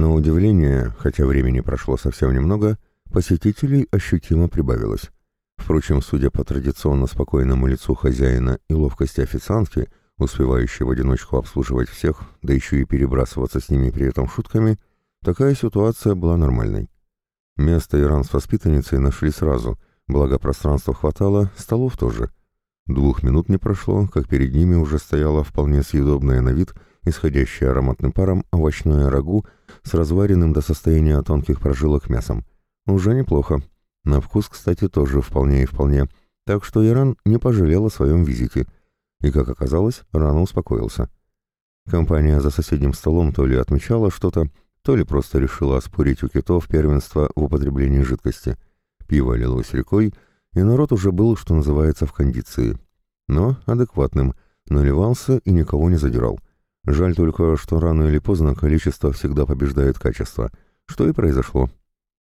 На удивление, хотя времени прошло совсем немного, посетителей ощутимо прибавилось. Впрочем, судя по традиционно спокойному лицу хозяина и ловкости официантки, успевающей в одиночку обслуживать всех, да еще и перебрасываться с ними при этом шутками, такая ситуация была нормальной. Место Иран с воспитанницей нашли сразу, благо пространства хватало, столов тоже. Двух минут не прошло, как перед ними уже стояла вполне съедобная на вид, исходящая ароматным паром, овощное рагу с разваренным до состояния тонких прожилок мясом. Уже неплохо. На вкус, кстати, тоже вполне и вполне. Так что Иран не пожалел о своем визите. И, как оказалось, рано успокоился. Компания за соседним столом то ли отмечала что-то, то ли просто решила оспорить у китов первенство в употреблении жидкости. Пиво лилось рекой, и народ уже был, что называется, в кондиции. Но адекватным, наливался и никого не задирал. Жаль только, что рано или поздно количество всегда побеждает качество, что и произошло.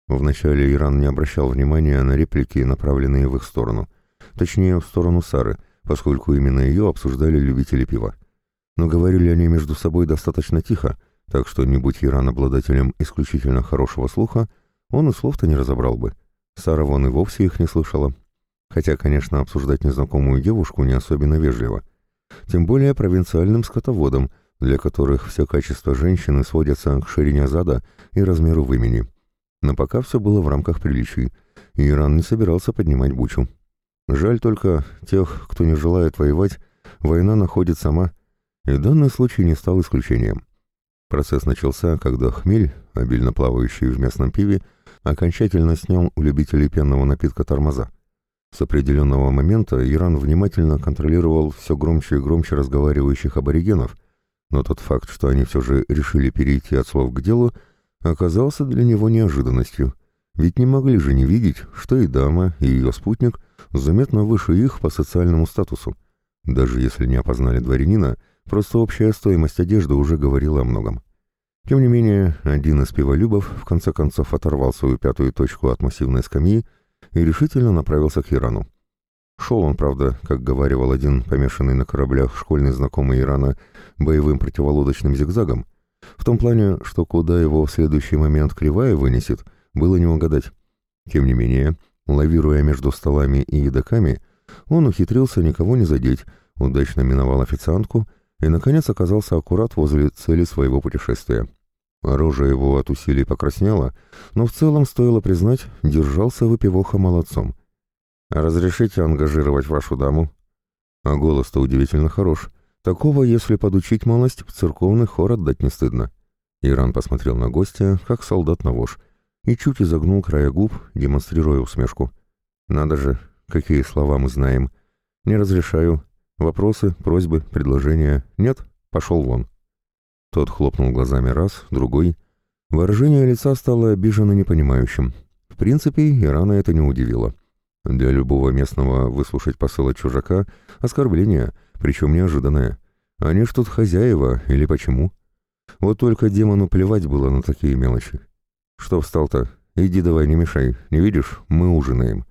Вначале Иран не обращал внимания на реплики, направленные в их сторону. Точнее, в сторону Сары, поскольку именно ее обсуждали любители пива. Но говорили они между собой достаточно тихо, так что не будь Иран обладателем исключительно хорошего слуха, он и слов-то не разобрал бы. Сара вон и вовсе их не слышала. Хотя, конечно, обсуждать незнакомую девушку не особенно вежливо. Тем более провинциальным скотоводам, для которых все качества женщины сводятся к ширине зада и размеру вымени. Но пока все было в рамках приличий, и Иран не собирался поднимать бучу. Жаль только тех, кто не желает воевать, война находит сама, и данный случай не стал исключением. Процесс начался, когда хмель, обильно плавающий в местном пиве, окончательно снял у любителей пенного напитка тормоза. С определенного момента Иран внимательно контролировал все громче и громче разговаривающих аборигенов, но тот факт, что они все же решили перейти от слов к делу, оказался для него неожиданностью, ведь не могли же не видеть, что и дама, и ее спутник заметно выше их по социальному статусу. Даже если не опознали дворянина, Просто общая стоимость одежды уже говорила о многом. Тем не менее, один из пиволюбов в конце концов оторвал свою пятую точку от массивной скамьи и решительно направился к Ирану. Шел он, правда, как говаривал один помешанный на кораблях школьный знакомый Ирана, боевым противолодочным зигзагом, в том плане, что куда его в следующий момент кривая вынесет, было не угадать. Тем не менее, лавируя между столами и едоками, он ухитрился никого не задеть, удачно миновал официантку и, наконец, оказался аккурат возле цели своего путешествия. Оружие его от усилий покраснело, но в целом, стоило признать, держался выпивоха молодцом. «Разрешите ангажировать вашу даму?» А голос-то удивительно хорош. Такого, если подучить малость, в церковный хор отдать не стыдно. Иран посмотрел на гостя, как солдат на вож, и чуть изогнул края губ, демонстрируя усмешку. «Надо же, какие слова мы знаем. Не разрешаю, Вопросы, просьбы, предложения? Нет? Пошел вон. Тот хлопнул глазами раз, другой. Выражение лица стало обиженно непонимающим. В принципе, Ирана это не удивило. Для любого местного выслушать посыл чужака — оскорбление, причем неожиданное. Они ж тут хозяева, или почему? Вот только демону плевать было на такие мелочи. Что встал-то? Иди давай, не мешай. Не видишь? Мы ужинаем.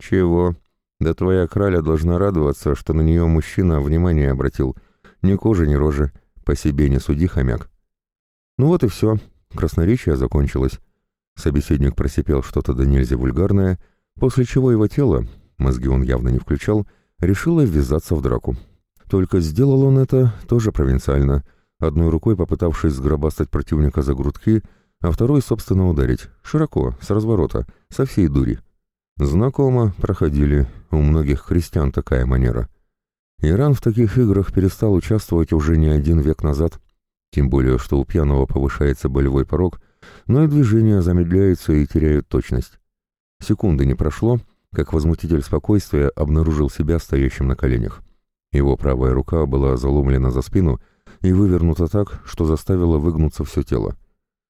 Чего? Да твоя краля должна радоваться, что на нее мужчина внимание обратил. Ни кожи, ни рожи. По себе не суди, хомяк. Ну вот и все. Красноречие закончилось. Собеседник просипел что-то до нельзя вульгарное, после чего его тело, мозги он явно не включал, решило ввязаться в драку. Только сделал он это тоже провинциально, одной рукой попытавшись сгробастать противника за грудки, а второй, собственно, ударить, широко, с разворота, со всей дури. Знакомо, проходили, у многих христиан такая манера. Иран в таких играх перестал участвовать уже не один век назад, тем более, что у пьяного повышается болевой порог, но и движения замедляются и теряют точность. Секунды не прошло, как возмутитель спокойствия обнаружил себя стоящим на коленях. Его правая рука была заломлена за спину и вывернута так, что заставила выгнуться все тело.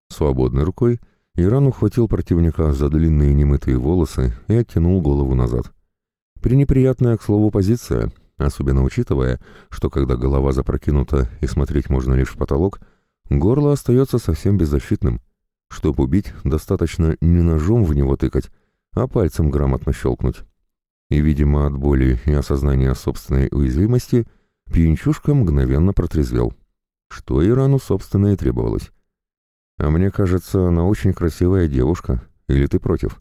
Свободной рукой Иран ухватил противника за длинные немытые волосы и оттянул голову назад. Пренеприятная, к слову, позиция, особенно учитывая, что когда голова запрокинута и смотреть можно лишь в потолок, горло остается совсем беззащитным. Чтоб убить, достаточно не ножом в него тыкать, а пальцем грамотно щелкнуть. И, видимо, от боли и осознания собственной уязвимости пьянчушка мгновенно протрезвел. Что Ирану, собственно, и требовалось. «А мне кажется, она очень красивая девушка. Или ты против?»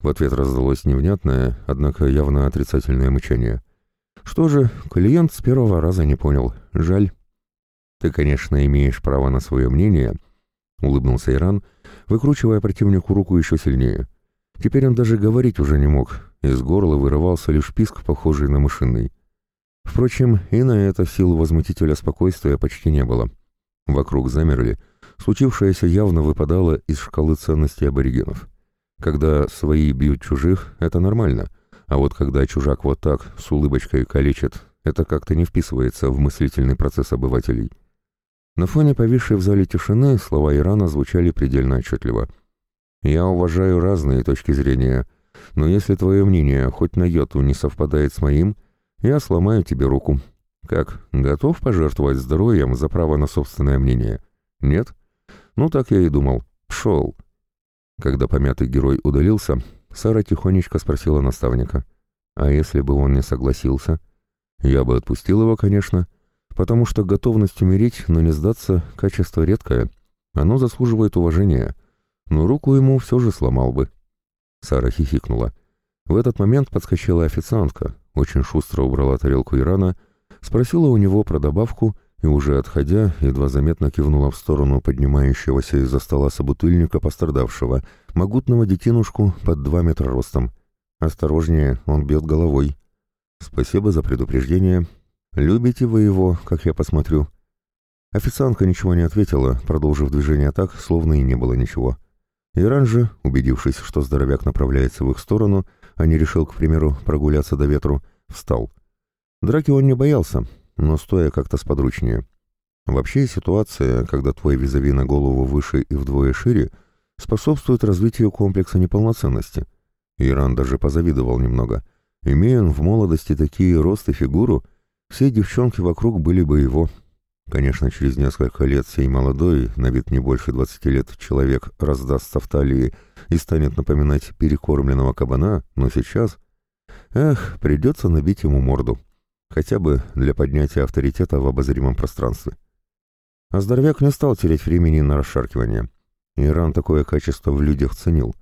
В ответ раздалось невнятное, однако явно отрицательное мычание. «Что же, клиент с первого раза не понял. Жаль». «Ты, конечно, имеешь право на свое мнение», — улыбнулся Иран, выкручивая противнику руку еще сильнее. Теперь он даже говорить уже не мог, из горла вырывался лишь писк, похожий на мышиный. Впрочем, и на это силу возмутителя спокойствия почти не было. Вокруг замерли, случившееся явно выпадало из шкалы ценностей аборигенов. Когда свои бьют чужих, это нормально, а вот когда чужак вот так, с улыбочкой калечит, это как-то не вписывается в мыслительный процесс обывателей. На фоне повисшей в зале тишины слова Ирана звучали предельно отчетливо. «Я уважаю разные точки зрения, но если твое мнение хоть на йоту не совпадает с моим, я сломаю тебе руку. Как, готов пожертвовать здоровьем за право на собственное мнение? Нет? Ну так я и думал. Пшел». Когда помятый герой удалился, Сара тихонечко спросила наставника. «А если бы он не согласился?» «Я бы отпустил его, конечно» потому что готовность умереть, но не сдаться – качество редкое. Оно заслуживает уважения, но руку ему все же сломал бы. Сара хихикнула. В этот момент подскочила официантка, очень шустро убрала тарелку Ирана, спросила у него про добавку и, уже отходя, едва заметно кивнула в сторону поднимающегося из-за стола собутыльника пострадавшего, могутного детинушку под два метра ростом. «Осторожнее, он бьет головой». «Спасибо за предупреждение», «Любите вы его, как я посмотрю?» Официантка ничего не ответила, продолжив движение так, словно и не было ничего. Иран же, убедившись, что здоровяк направляется в их сторону, а не решил, к примеру, прогуляться до ветру, встал. Драки он не боялся, но стоя как-то сподручнее. Вообще ситуация, когда твой визави на голову выше и вдвое шире, способствует развитию комплекса неполноценности. Иран даже позавидовал немного. Имея он в молодости такие рост и фигуру, все девчонки вокруг были бы его. Конечно, через несколько лет сей молодой, на вид не больше двадцати лет, человек раздастся в талии и станет напоминать перекормленного кабана, но сейчас... Эх, придется набить ему морду. Хотя бы для поднятия авторитета в обозримом пространстве. А здоровяк не стал терять времени на расшаркивание. Иран такое качество в людях ценил.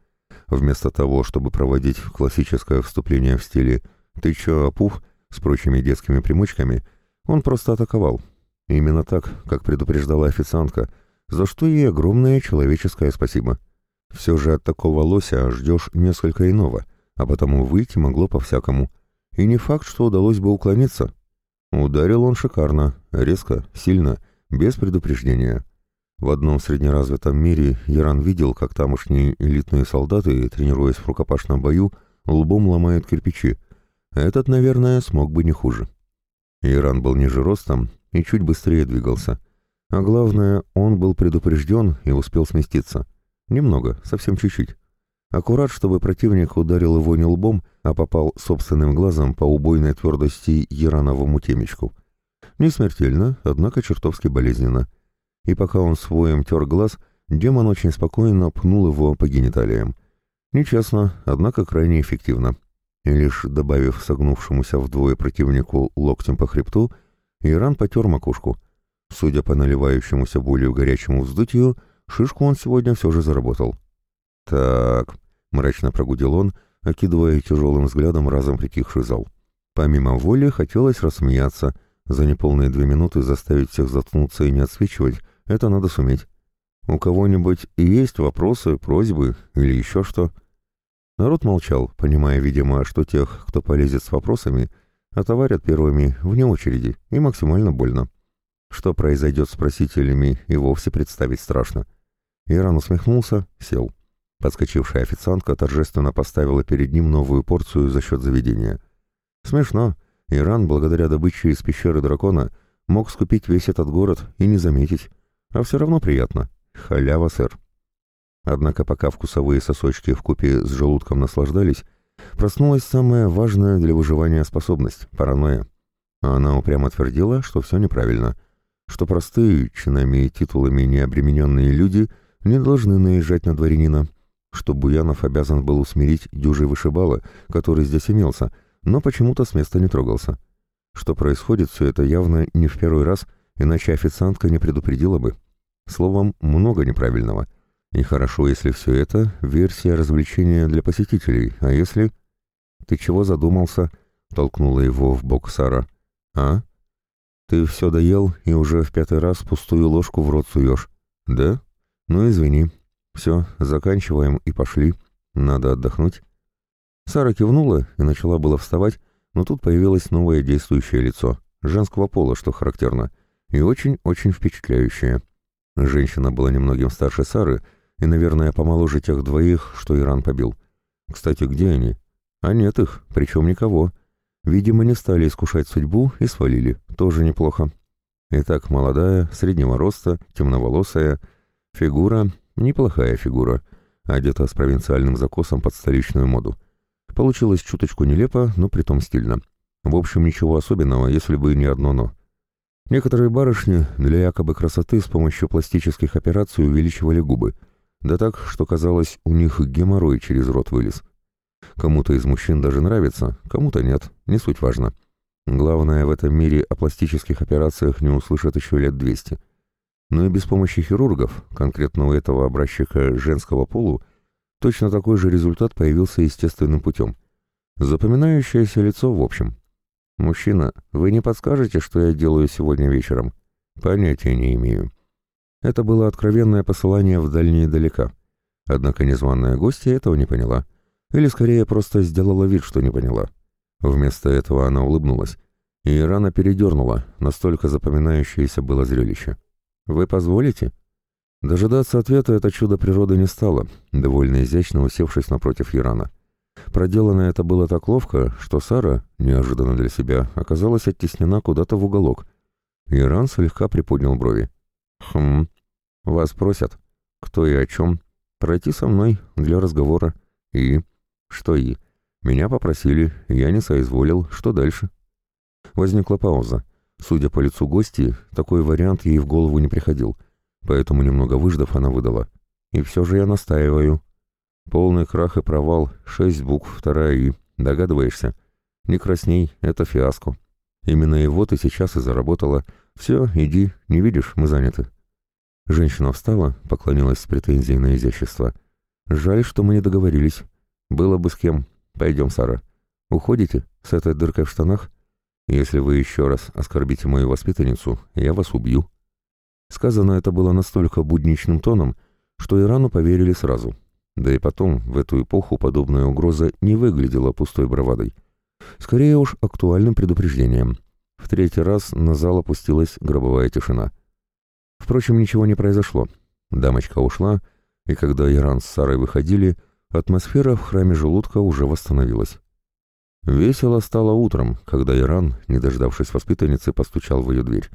Вместо того, чтобы проводить классическое вступление в стиле «ты чё, опух?», с прочими детскими примочками, он просто атаковал. Именно так, как предупреждала официантка, за что ей огромное человеческое спасибо. Все же от такого лося ждешь несколько иного, а потому выйти могло по-всякому. И не факт, что удалось бы уклониться. Ударил он шикарно, резко, сильно, без предупреждения. В одном среднеразвитом мире Яран видел, как тамошние элитные солдаты, тренируясь в рукопашном бою, лбом ломают кирпичи, этот, наверное, смог бы не хуже. Иран был ниже ростом и чуть быстрее двигался. А главное, он был предупрежден и успел сместиться. Немного, совсем чуть-чуть. Аккурат, чтобы противник ударил его не лбом, а попал собственным глазом по убойной твердости Ярановому темечку. Не смертельно, однако чертовски болезненно. И пока он своим тер глаз, демон очень спокойно пнул его по гениталиям. Нечестно, однако крайне эффективно и лишь добавив согнувшемуся вдвое противнику локтем по хребту, Иран потер макушку. Судя по наливающемуся болью горячему вздутию, шишку он сегодня все же заработал. «Так», — мрачно прогудел он, окидывая тяжелым взглядом разом притихший зал. Помимо воли хотелось рассмеяться. За неполные две минуты заставить всех заткнуться и не отсвечивать — это надо суметь. У кого-нибудь есть вопросы, просьбы или еще что — Народ молчал, понимая, видимо, что тех, кто полезет с вопросами, отоварят первыми, вне очереди, и максимально больно. Что произойдет с просителями, и вовсе представить страшно. Иран усмехнулся, сел. Подскочившая официантка торжественно поставила перед ним новую порцию за счет заведения. Смешно. Иран, благодаря добыче из пещеры дракона, мог скупить весь этот город и не заметить. А все равно приятно. Халява, сэр. Однако пока вкусовые сосочки в купе с желудком наслаждались, проснулась самая важная для выживания способность — паранойя. А она упрямо твердила, что все неправильно, что простые, чинами и титулами необремененные люди не должны наезжать на дворянина, что Буянов обязан был усмирить дюжий вышибала, который здесь имелся, но почему-то с места не трогался. Что происходит все это явно не в первый раз, иначе официантка не предупредила бы. Словом, много неправильного. И хорошо, если все это — версия развлечения для посетителей, а если... «Ты чего задумался?» — толкнула его в бок Сара. «А? Ты все доел и уже в пятый раз пустую ложку в рот суешь. Да? Ну, извини. Все, заканчиваем и пошли. Надо отдохнуть». Сара кивнула и начала было вставать, но тут появилось новое действующее лицо, женского пола, что характерно, и очень-очень впечатляющее. Женщина была немногим старше Сары и, наверное, помоложе тех двоих, что Иран побил. Кстати, где они? А нет их, причем никого. Видимо, не стали искушать судьбу и свалили. Тоже неплохо. Итак, молодая, среднего роста, темноволосая. Фигура, неплохая фигура, одета с провинциальным закосом под столичную моду. Получилось чуточку нелепо, но притом стильно. В общем, ничего особенного, если бы не одно «но». Некоторые барышни для якобы красоты с помощью пластических операций увеличивали губы. Да так, что казалось, у них геморрой через рот вылез. Кому-то из мужчин даже нравится, кому-то нет, не суть важно. Главное, в этом мире о пластических операциях не услышат еще лет 200. Но и без помощи хирургов, конкретно у этого образчика женского полу, точно такой же результат появился естественным путем. Запоминающееся лицо в общем. «Мужчина, вы не подскажете, что я делаю сегодня вечером?» «Понятия не имею». Это было откровенное посылание вдаль и далека. Однако незваная гостья этого не поняла. Или скорее просто сделала вид, что не поняла. Вместо этого она улыбнулась. И рано передернула, настолько запоминающееся было зрелище. «Вы позволите?» Дожидаться ответа это чудо природы не стало, довольно изящно усевшись напротив Ирана. Проделано это было так ловко, что Сара, неожиданно для себя, оказалась оттеснена куда-то в уголок. Иран слегка приподнял брови. «Хм, вас просят. Кто и о чем? Пройти со мной для разговора. И...» «Что и?» «Меня попросили, я не соизволил. Что дальше?» Возникла пауза. Судя по лицу гости, такой вариант ей в голову не приходил, поэтому, немного выждав, она выдала. «И все же я настаиваю. Полный крах и провал, шесть букв, вторая «и». Догадываешься? Не красней, это фиаско. Именно его ты сейчас и заработала. Все, иди, не видишь, мы заняты». Женщина встала, поклонилась с претензией на изящество. «Жаль, что мы не договорились. Было бы с кем. Пойдем, Сара. Уходите с этой дыркой в штанах? Если вы еще раз оскорбите мою воспитанницу, я вас убью». Сказано это было настолько будничным тоном, что Ирану поверили сразу. Да и потом, в эту эпоху подобная угроза не выглядела пустой бравадой. Скорее уж актуальным предупреждением. Третий раз на зал опустилась гробовая тишина. Впрочем, ничего не произошло. Дамочка ушла, и когда Иран с Сарой выходили, атмосфера в храме желудка уже восстановилась. Весело стало утром, когда Иран, не дождавшись воспитанницы, постучал в ее дверь.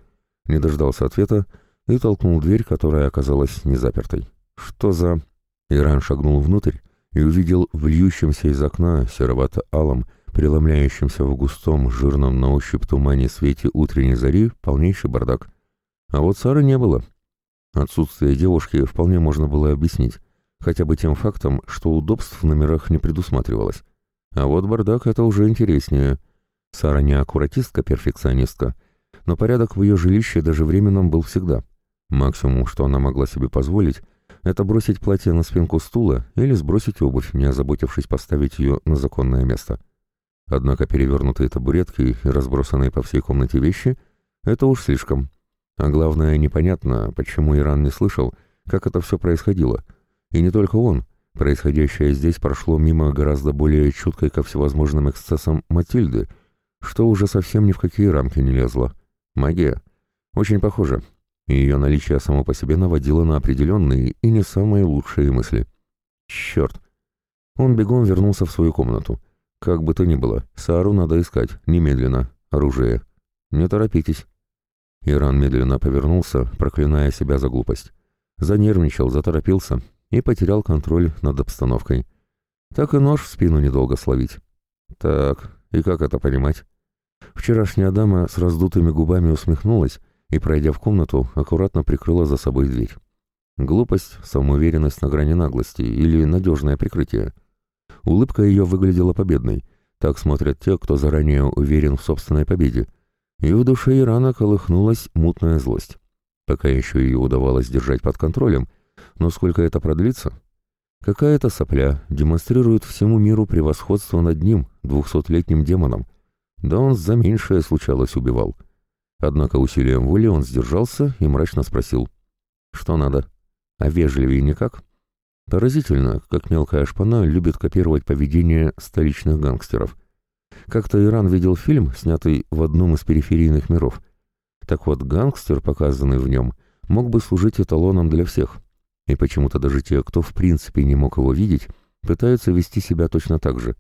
Не дождался ответа и толкнул дверь, которая оказалась незапертой. «Что за...» Иран шагнул внутрь и увидел в из окна серовато-алом, преломляющемся в густом, жирном на ощупь тумане свете утренней зари, полнейший бардак. А вот Сары не было. Отсутствие девушки вполне можно было объяснить, хотя бы тем фактом, что удобств в номерах не предусматривалось. А вот бардак — это уже интереснее. Сара не аккуратистка-перфекционистка, но порядок в ее жилище даже временном был всегда. Максимум, что она могла себе позволить, это бросить платье на спинку стула или сбросить обувь, не озаботившись поставить ее на законное место. Однако перевернутые табуретки и разбросанные по всей комнате вещи — это уж слишком. А главное, непонятно, почему Иран не слышал, как это все происходило. И не только он. Происходящее здесь прошло мимо гораздо более чуткой ко всевозможным эксцессам Матильды, что уже совсем ни в какие рамки не лезло. Магия. Очень похоже и ее наличие само по себе наводило на определенные и не самые лучшие мысли. Черт! Он бегом вернулся в свою комнату. Как бы то ни было, Сару надо искать, немедленно, оружие. Не торопитесь. Иран медленно повернулся, проклиная себя за глупость. Занервничал, заторопился и потерял контроль над обстановкой. Так и нож в спину недолго словить. Так, и как это понимать? Вчерашняя дама с раздутыми губами усмехнулась, и, пройдя в комнату, аккуратно прикрыла за собой дверь. Глупость, самоуверенность на грани наглости или надежное прикрытие. Улыбка ее выглядела победной. Так смотрят те, кто заранее уверен в собственной победе. И в душе Ирана колыхнулась мутная злость. Пока еще ее удавалось держать под контролем, но сколько это продлится? Какая-то сопля демонстрирует всему миру превосходство над ним, двухсотлетним демоном. Да он за меньшее случалось убивал. Однако усилием воли он сдержался и мрачно спросил. «Что надо? А вежливее никак?» Поразительно, как мелкая шпана любит копировать поведение столичных гангстеров. Как-то Иран видел фильм, снятый в одном из периферийных миров. Так вот, гангстер, показанный в нем, мог бы служить эталоном для всех. И почему-то даже те, кто в принципе не мог его видеть, пытаются вести себя точно так же.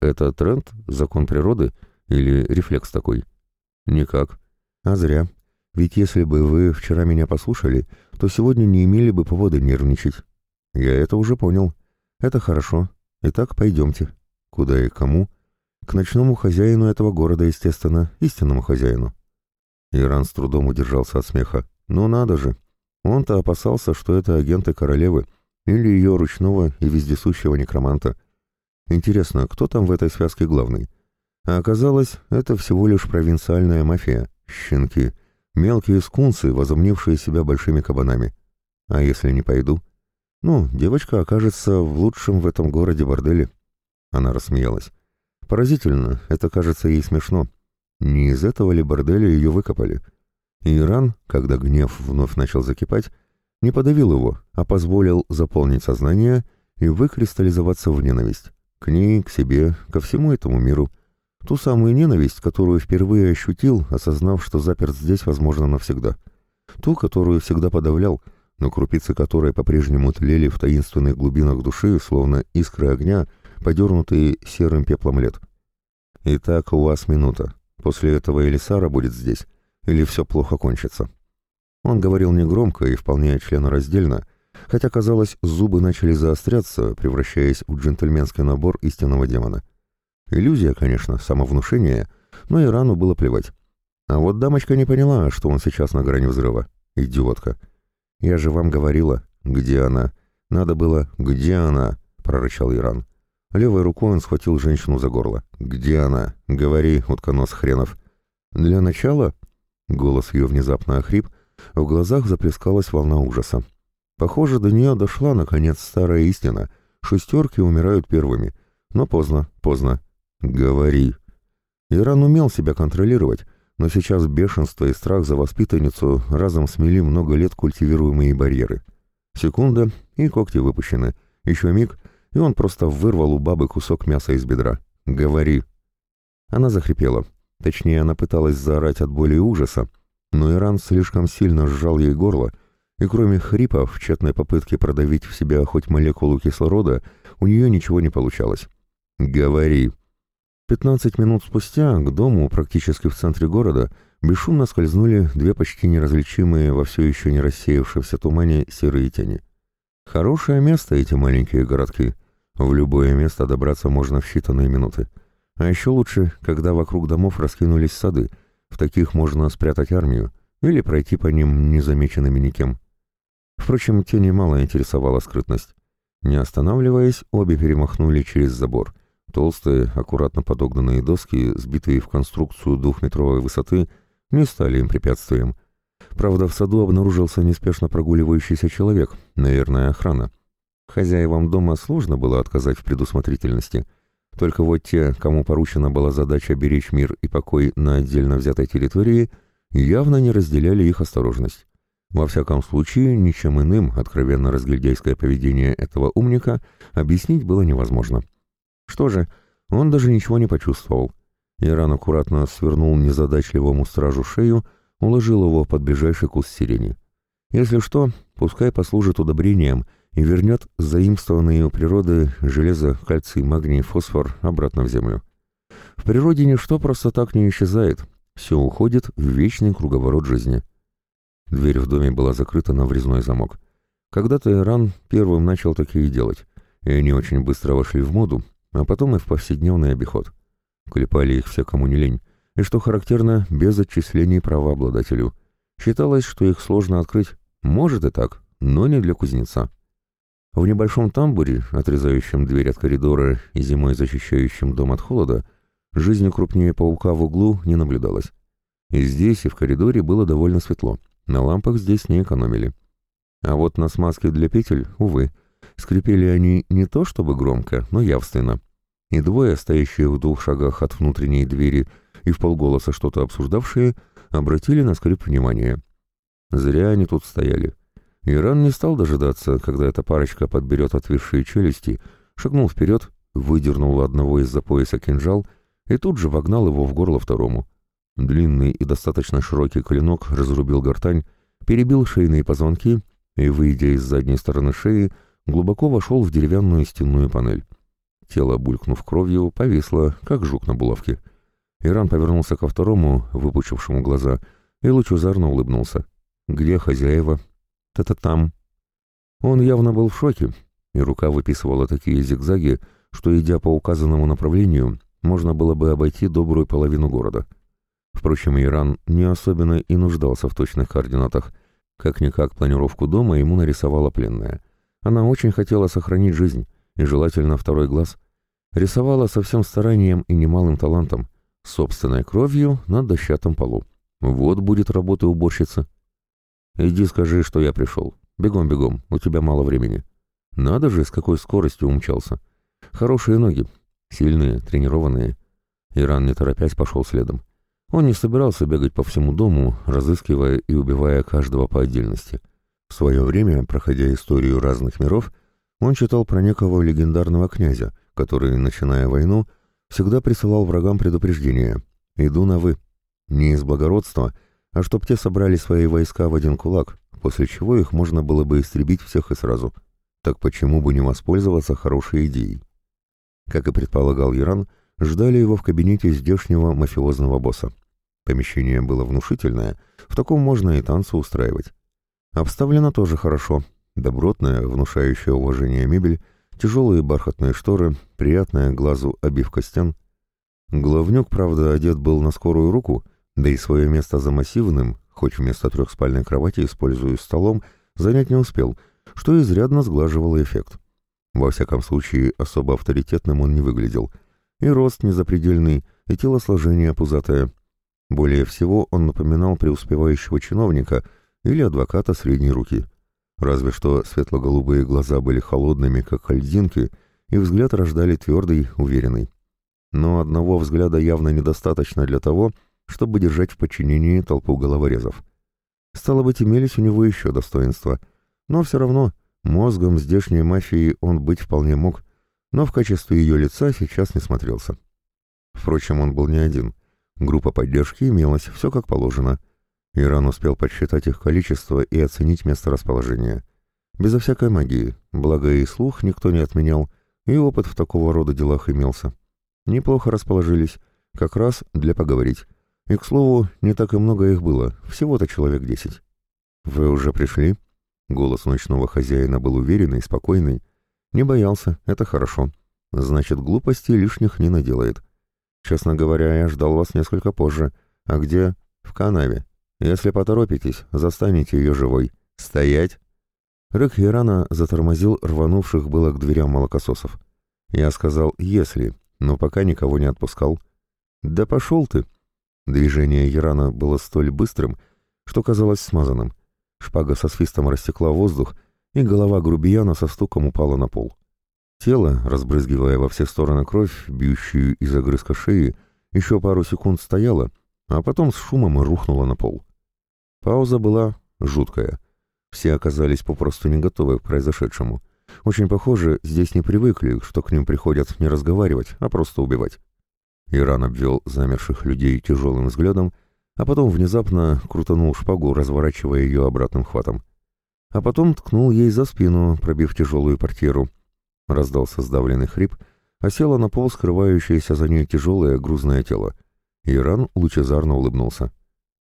Это тренд, закон природы или рефлекс такой? Никак. А зря. Ведь если бы вы вчера меня послушали, то сегодня не имели бы повода нервничать. Я это уже понял. Это хорошо. Итак, пойдемте. Куда и кому? К ночному хозяину этого города, естественно, истинному хозяину. Иран с трудом удержался от смеха. Ну надо же. Он-то опасался, что это агенты королевы или ее ручного и вездесущего некроманта. Интересно, кто там в этой связке главный? А оказалось, это всего лишь провинциальная мафия. Щенки. Мелкие скунсы, возомнившие себя большими кабанами. А если не пойду? Ну, девочка окажется в лучшем в этом городе борделе. Она рассмеялась. Поразительно, это кажется ей смешно. Не из этого ли борделя ее выкопали? И Иран, когда гнев вновь начал закипать, не подавил его, а позволил заполнить сознание и выкристаллизоваться в ненависть. К ней, к себе, ко всему этому миру. Ту самую ненависть, которую впервые ощутил, осознав, что заперт здесь, возможно, навсегда. Ту, которую всегда подавлял, но крупицы которой по-прежнему тлели в таинственных глубинах души, словно искры огня, подернутые серым пеплом лет. «Итак, у вас минута. После этого Элисара будет здесь, или все плохо кончится». Он говорил негромко и вполне членораздельно, хотя, казалось, зубы начали заостряться, превращаясь в джентльменский набор истинного демона. Иллюзия, конечно, самовнушение, но Ирану было плевать. А вот дамочка не поняла, что он сейчас на грани взрыва. Идиотка. «Я же вам говорила, где она? Надо было, где она?» — прорычал Иран. Левой рукой он схватил женщину за горло. «Где она? Говори, утконос хренов». «Для начала...» — голос ее внезапно охрип, в глазах заплескалась волна ужаса. Похоже, до нее дошла, наконец, старая истина. Шестерки умирают первыми. Но поздно, поздно. «Говори». Иран умел себя контролировать, но сейчас бешенство и страх за воспитанницу разом смели много лет культивируемые барьеры. Секунда, и когти выпущены. Еще миг, и он просто вырвал у бабы кусок мяса из бедра. «Говори». Она захрипела. Точнее, она пыталась заорать от боли и ужаса, но Иран слишком сильно сжал ей горло, и кроме хрипа в тщетной попытке продавить в себя хоть молекулу кислорода, у нее ничего не получалось. «Говори». Пятнадцать минут спустя к дому, практически в центре города, бесшумно скользнули две почти неразличимые во все еще не рассеявшемся тумане серые тени. Хорошее место эти маленькие городки. В любое место добраться можно в считанные минуты. А еще лучше, когда вокруг домов раскинулись сады. В таких можно спрятать армию или пройти по ним незамеченными никем. Впрочем, тени мало интересовала скрытность. Не останавливаясь, обе перемахнули через забор. Толстые, аккуратно подогнанные доски, сбитые в конструкцию двухметровой высоты, не стали им препятствием — Правда, в саду обнаружился неспешно прогуливающийся человек, наверное, охрана. Хозяевам дома сложно было отказать в предусмотрительности. Только вот те, кому поручена была задача беречь мир и покой на отдельно взятой территории, явно не разделяли их осторожность. Во всяком случае, ничем иным откровенно разгильдяйское поведение этого умника объяснить было невозможно. Что же, он даже ничего не почувствовал. Иран аккуратно свернул незадачливому стражу шею, уложил его под ближайший куст сирени. Если что, пускай послужит удобрением и вернет заимствованные у природы железо, кальций, магний, фосфор обратно в землю. В природе ничто просто так не исчезает, все уходит в вечный круговорот жизни. Дверь в доме была закрыта на врезной замок. Когда-то Иран первым начал такие делать, и они очень быстро вошли в моду, а потом и в повседневный обиход. Клепали их все, кому не лень, и, что характерно, без отчислений правообладателю. Считалось, что их сложно открыть. Может и так, но не для кузнеца. В небольшом тамбуре, отрезающем дверь от коридора и зимой защищающем дом от холода, жизни крупнее паука в углу не наблюдалось. И здесь, и в коридоре было довольно светло. На лампах здесь не экономили. А вот на смазке для петель, увы, скрипели они не то чтобы громко, но явственно. И двое, стоящие в двух шагах от внутренней двери и в полголоса что-то обсуждавшие, обратили на скрип внимание. Зря они тут стояли. Иран не стал дожидаться, когда эта парочка подберет отвисшие челюсти, шагнул вперед, выдернул одного из-за пояса кинжал и тут же вогнал его в горло второму. Длинный и достаточно широкий клинок разрубил гортань, перебил шейные позвонки и, выйдя из задней стороны шеи, глубоко вошел в деревянную стенную панель. Тело, булькнув кровью, повисло, как жук на булавке. Иран повернулся ко второму, выпучившему глаза, и лучезарно улыбнулся. «Где хозяева?» «Это там». Он явно был в шоке, и рука выписывала такие зигзаги, что, идя по указанному направлению, можно было бы обойти добрую половину города. Впрочем, Иран не особенно и нуждался в точных координатах. Как-никак планировку дома ему нарисовала пленная. Она очень хотела сохранить жизнь, и желательно второй глаз. Рисовала со всем старанием и немалым талантом, собственной кровью на дощатом полу. Вот будет работа уборщица. Иди скажи, что я пришел. Бегом, бегом, у тебя мало времени. Надо же, с какой скоростью умчался. Хорошие ноги, сильные, тренированные. Иран, не торопясь, пошел следом. Он не собирался бегать по всему дому, разыскивая и убивая каждого по отдельности. В свое время, проходя историю разных миров, он читал про некого легендарного князя, который, начиная войну, всегда присылал врагам предупреждение «Иду на «вы». Не из благородства, а чтоб те собрали свои войска в один кулак, после чего их можно было бы истребить всех и сразу. Так почему бы не воспользоваться хорошей идеей? Как и предполагал Иран, ждали его в кабинете здешнего мафиозного босса. Помещение было внушительное, в таком можно и танцы устраивать. Обставлено тоже хорошо. Добротная, внушающая уважение мебель, тяжелые бархатные шторы, приятная глазу обивка стен. Главнюк, правда, одет был на скорую руку, да и свое место за массивным, хоть вместо трехспальной кровати используя столом, занять не успел, что изрядно сглаживало эффект. Во всяком случае, особо авторитетным он не выглядел. И рост незапредельный, и телосложение пузатое. Более всего он напоминал преуспевающего чиновника или адвоката средней руки. Разве что светло-голубые глаза были холодными, как льдинки, и взгляд рождали твердый, уверенный. Но одного взгляда явно недостаточно для того, чтобы держать в подчинении толпу головорезов. Стало быть, имелись у него еще достоинства. Но все равно Мозгом здешней мафии он быть вполне мог, но в качестве ее лица сейчас не смотрелся. Впрочем, он был не один. Группа поддержки имелась, все как положено. Иран успел подсчитать их количество и оценить место расположения. Безо всякой магии, благо и слух никто не отменял, и опыт в такого рода делах имелся. Неплохо расположились, как раз для поговорить. И, к слову, не так и много их было, всего-то человек десять. «Вы уже пришли?» Голос ночного хозяина был уверенный, спокойный. Не боялся, это хорошо. Значит, глупостей лишних не наделает. Честно говоря, я ждал вас несколько позже. А где? В канаве. Если поторопитесь, застанете ее живой. Стоять! Рык Ирана затормозил рванувших было к дверям молокососов. Я сказал «если», но пока никого не отпускал. «Да пошел ты!» Движение Ирана было столь быстрым, что казалось смазанным. Шпага со свистом рассекла воздух, и голова грубияна со стуком упала на пол. Тело, разбрызгивая во все стороны кровь, бьющую из огрызка шеи, еще пару секунд стояло, а потом с шумом и рухнуло на пол. Пауза была жуткая. Все оказались попросту не готовы к произошедшему. Очень похоже, здесь не привыкли, что к ним приходят не разговаривать, а просто убивать. Иран обвел замерших людей тяжелым взглядом а потом внезапно крутанул шпагу, разворачивая ее обратным хватом. А потом ткнул ей за спину, пробив тяжелую портьеру. Раздался сдавленный хрип, а село на пол скрывающееся за ней тяжелое грузное тело. Иран лучезарно улыбнулся.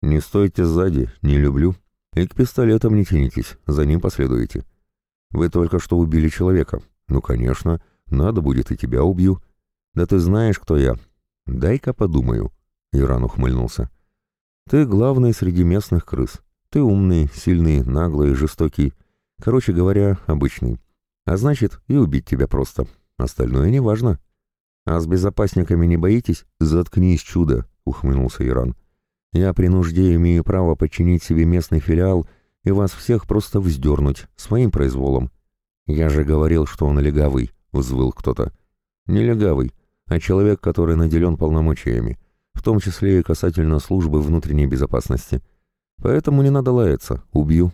«Не стойте сзади, не люблю. И к пистолетам не тянитесь, за ним последуете. Вы только что убили человека. Ну, конечно, надо будет и тебя убью. Да ты знаешь, кто я. Дай-ка подумаю». Иран ухмыльнулся. Ты главный среди местных крыс. Ты умный, сильный, наглый, жестокий. Короче говоря, обычный. А значит, и убить тебя просто. Остальное не важно. А с безопасниками не боитесь? Заткнись, чудо, ухмыльнулся Иран. Я при нужде имею право подчинить себе местный филиал и вас всех просто вздернуть своим произволом. Я же говорил, что он легавый, — взвыл кто-то. Не легавый, а человек, который наделен полномочиями, в том числе и касательно службы внутренней безопасности. Поэтому не надо лаяться, убью.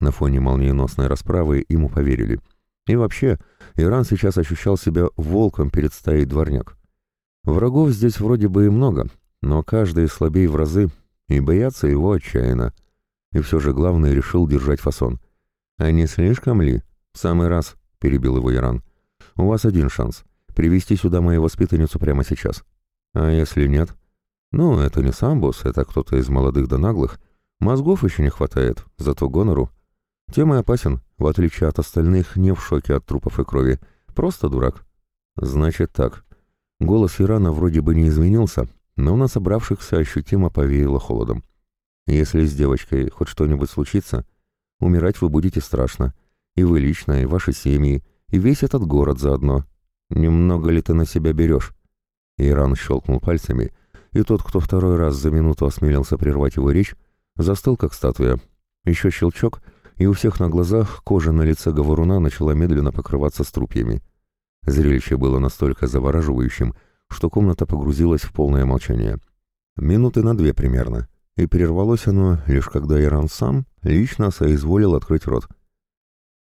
На фоне молниеносной расправы ему поверили. И вообще, Иран сейчас ощущал себя волком перед стаей дворняк. Врагов здесь вроде бы и много, но каждый слабее в разы, и боятся его отчаянно. И все же главный решил держать фасон. «А не слишком ли?» «В самый раз», — перебил его Иран. «У вас один шанс — привести сюда мою воспитанницу прямо сейчас. А если нет?» «Ну, это не сам босс, это кто-то из молодых да наглых. Мозгов еще не хватает, зато гонору. Тем и опасен, в отличие от остальных, не в шоке от трупов и крови. Просто дурак». «Значит так». Голос Ирана вроде бы не изменился, но на собравшихся ощутимо повеяло холодом. «Если с девочкой хоть что-нибудь случится, умирать вы будете страшно. И вы лично, и ваши семьи, и весь этот город заодно. Немного ли ты на себя берешь?» Иран щелкнул пальцами, и тот, кто второй раз за минуту осмелился прервать его речь, застыл как статуя. Еще щелчок, и у всех на глазах кожа на лице говоруна начала медленно покрываться струпьями. Зрелище было настолько завораживающим, что комната погрузилась в полное молчание. Минуты на две примерно, и прервалось оно лишь когда Иран сам лично соизволил открыть рот.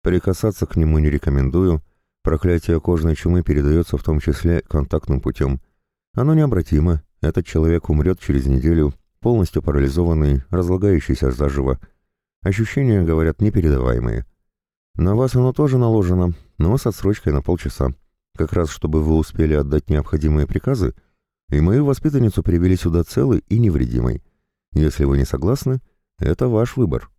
Прикасаться к нему не рекомендую, проклятие кожной чумы передается в том числе контактным путем. Оно необратимо, этот человек умрет через неделю, полностью парализованный, разлагающийся заживо. Ощущения, говорят, непередаваемые. На вас оно тоже наложено, но с отсрочкой на полчаса как раз чтобы вы успели отдать необходимые приказы, и мою воспитанницу привели сюда целой и невредимой. Если вы не согласны, это ваш выбор».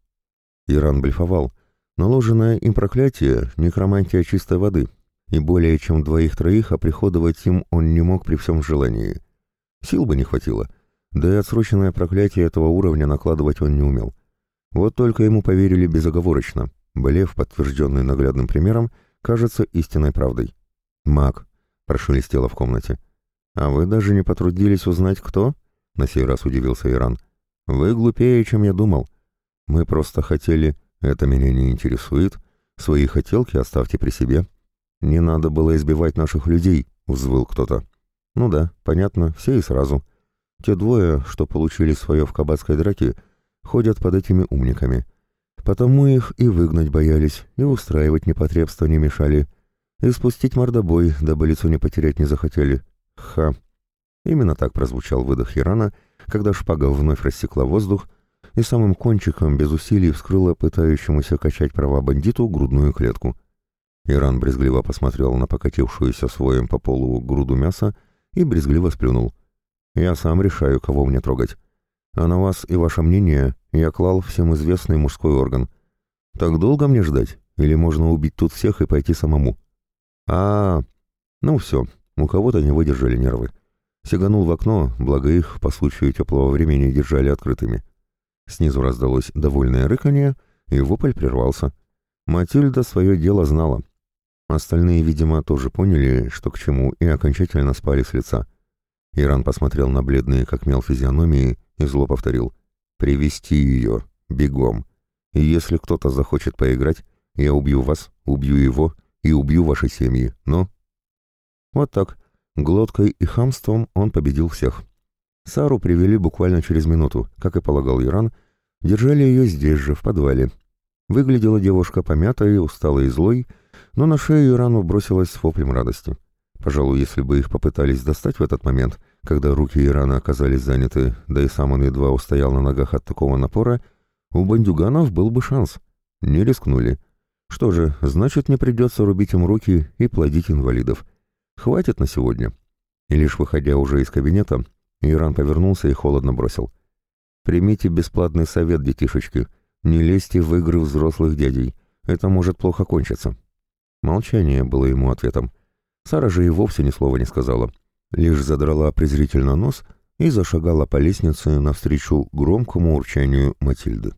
Иран блефовал. Наложенное им проклятие — некромантия чистой воды, и более чем двоих-троих оприходовать им он не мог при всем желании. Сил бы не хватило, да и отсроченное проклятие этого уровня накладывать он не умел. Вот только ему поверили безоговорочно. Блеф, подтвержденный наглядным примером, кажется истинной правдой. «Маг», — прошелестело в комнате. «А вы даже не потрудились узнать, кто?» — на сей раз удивился Иран. «Вы глупее, чем я думал. Мы просто хотели... Это меня не интересует. Свои хотелки оставьте при себе. Не надо было избивать наших людей», — взвыл кто-то. «Ну да, понятно, все и сразу. Те двое, что получили свое в кабацкой драке, ходят под этими умниками. Потому их и выгнать боялись, и устраивать непотребства не мешали» и спустить мордобой, дабы лицо не потерять не захотели. Ха! Именно так прозвучал выдох Ирана, когда шпага вновь рассекла воздух и самым кончиком без усилий вскрыла пытающемуся качать права бандиту грудную клетку. Иран брезгливо посмотрел на покатившуюся своим по полу груду мяса и брезгливо сплюнул. «Я сам решаю, кого мне трогать. А на вас и ваше мнение я клал всем известный мужской орган. Так долго мне ждать? Или можно убить тут всех и пойти самому?» А, Ну все, у кого-то не выдержали нервы. Сиганул в окно, благо их по случаю теплого времени держали открытыми. Снизу раздалось довольное рыканье, и вопль прервался. Матильда свое дело знала. Остальные, видимо, тоже поняли, что к чему, и окончательно спали с лица. Иран посмотрел на бледные, как мел физиономии, и зло повторил. «Привести ее. Бегом. И если кто-то захочет поиграть, я убью вас, убью его и убью ваши семьи, но...» Вот так, глоткой и хамством он победил всех. Сару привели буквально через минуту, как и полагал Иран, держали ее здесь же, в подвале. Выглядела девушка помятой, усталой и злой, но на шею Ирану бросилась с воплем радости. Пожалуй, если бы их попытались достать в этот момент, когда руки Ирана оказались заняты, да и сам он едва устоял на ногах от такого напора, у бандюганов был бы шанс. Не рискнули. Что же, значит, не придется рубить им руки и плодить инвалидов. Хватит на сегодня. И лишь выходя уже из кабинета, Иран повернулся и холодно бросил. «Примите бесплатный совет, детишечки. Не лезьте в игры взрослых дядей. Это может плохо кончиться». Молчание было ему ответом. Сара же и вовсе ни слова не сказала. Лишь задрала презрительно нос и зашагала по лестнице навстречу громкому урчанию Матильды.